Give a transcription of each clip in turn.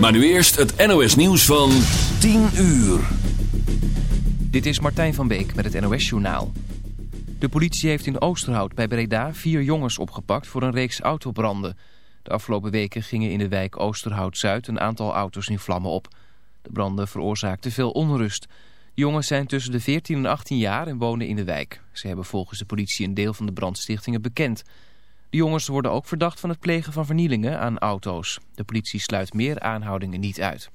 Maar nu eerst het NOS nieuws van 10 uur. Dit is Martijn van Beek met het NOS Journaal. De politie heeft in Oosterhout bij Breda vier jongens opgepakt voor een reeks autobranden. De afgelopen weken gingen in de wijk Oosterhout-Zuid een aantal auto's in vlammen op. De branden veroorzaakten veel onrust. De jongens zijn tussen de 14 en 18 jaar en wonen in de wijk. Ze hebben volgens de politie een deel van de brandstichtingen bekend... De jongens worden ook verdacht van het plegen van vernielingen aan auto's. De politie sluit meer aanhoudingen niet uit.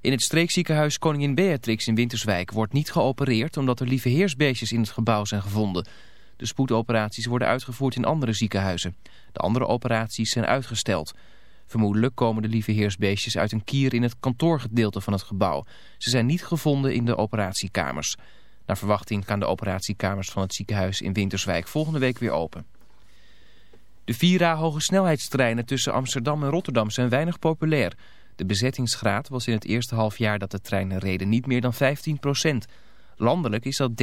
In het streekziekenhuis Koningin Beatrix in Winterswijk wordt niet geopereerd... omdat er lieve heersbeestjes in het gebouw zijn gevonden. De spoedoperaties worden uitgevoerd in andere ziekenhuizen. De andere operaties zijn uitgesteld. Vermoedelijk komen de lieve heersbeestjes uit een kier in het kantoorgedeelte van het gebouw. Ze zijn niet gevonden in de operatiekamers. Naar verwachting gaan de operatiekamers van het ziekenhuis in Winterswijk volgende week weer open. De Vira hoge snelheidstreinen tussen Amsterdam en Rotterdam zijn weinig populair. De bezettingsgraad was in het eerste halfjaar dat de treinen reden niet meer dan 15% Landelijk is dat 30%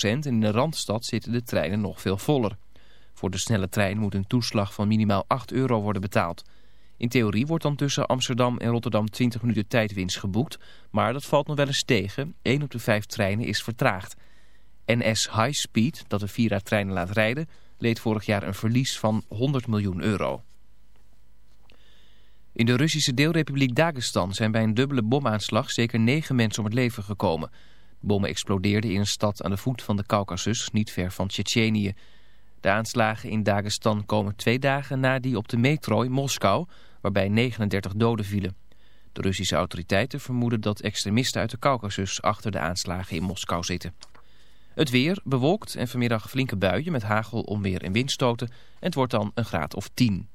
en in de Randstad zitten de treinen nog veel voller. Voor de snelle trein moet een toeslag van minimaal 8 euro worden betaald. In theorie wordt dan tussen Amsterdam en Rotterdam 20 minuten tijdwinst geboekt, maar dat valt nog wel eens tegen. 1 op de 5 treinen is vertraagd. NS High Speed, dat de Vira-treinen laat rijden leed vorig jaar een verlies van 100 miljoen euro. In de Russische deelrepubliek Dagestan zijn bij een dubbele bomaanslag zeker negen mensen om het leven gekomen. De bommen explodeerden in een stad aan de voet van de Caucasus, niet ver van Tsjetsjenië. De aanslagen in Dagestan komen twee dagen na die op de metro in Moskou, waarbij 39 doden vielen. De Russische autoriteiten vermoeden dat extremisten uit de Caucasus achter de aanslagen in Moskou zitten. Het weer bewolkt en vanmiddag flinke buien met hagel, onweer en windstoten. En het wordt dan een graad of 10.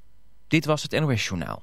Dit was het NOS Journaal.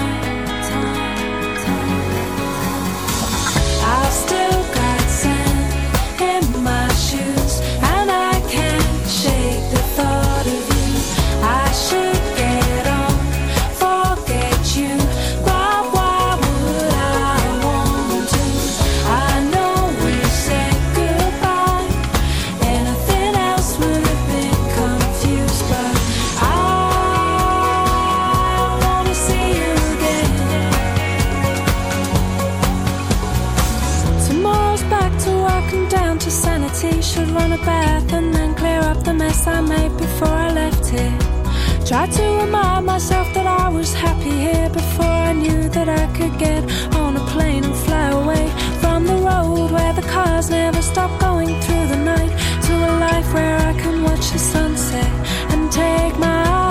still I made before I left here. Try to remind myself that I was happy here before I knew that I could get on a plane and fly away from the road where the cars never stop going through the night to a life where I can watch the sunset and take my time.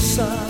side.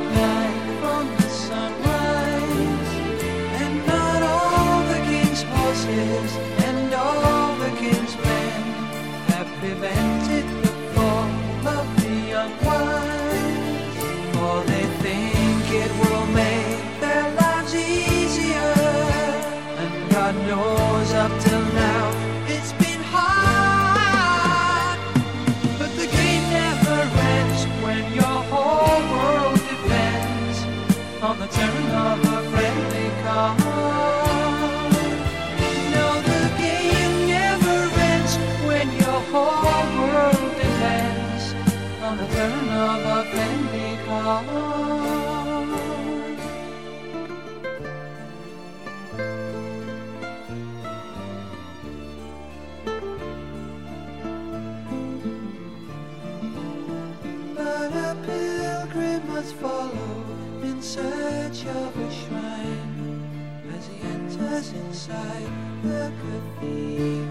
sunrise, and not all the king's horses and all the king's men have prevented the fall of the unwise. seven of inside the cathedral.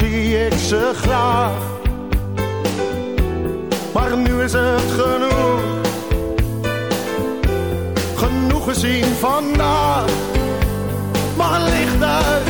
zie ik ze graag. Maar nu is het genoeg. Genoeg gezien vandaag. Maar licht uit.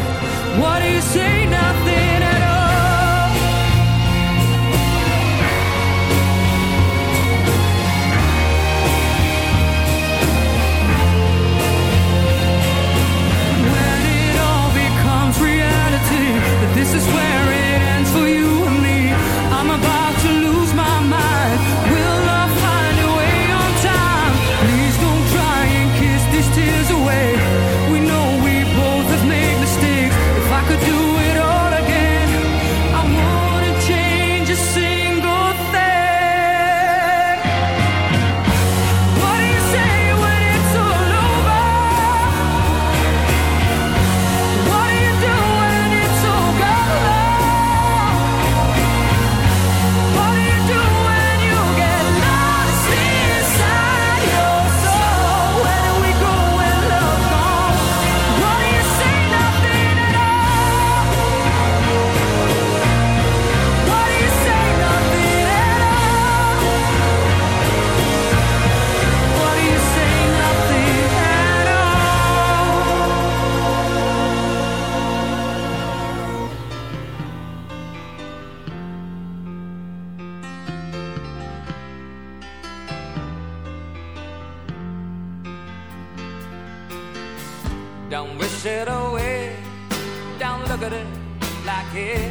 care.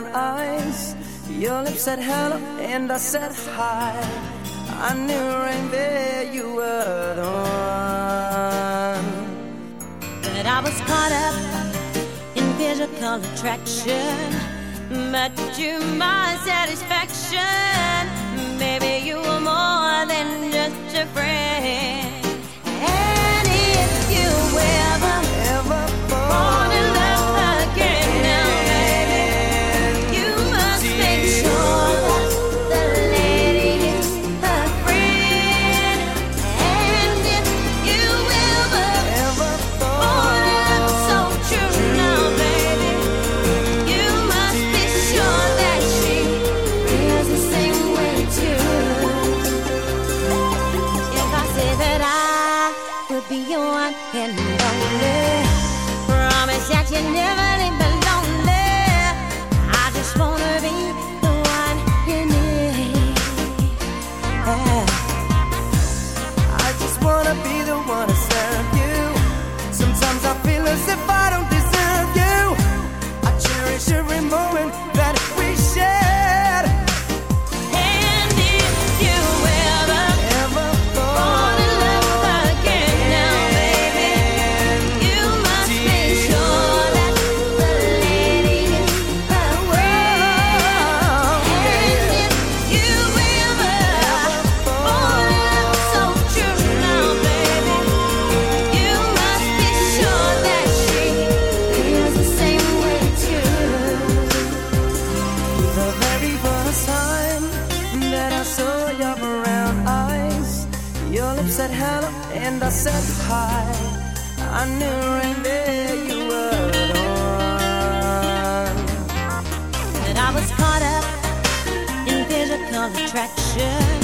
brown eyes. Your lips said hello and I said hi. I knew right there you were the one. But I was caught up in physical attraction. But to my satisfaction, baby, you were more than just a friend. and I said hi. I knew right there you were the one. And I was caught up in physical attraction.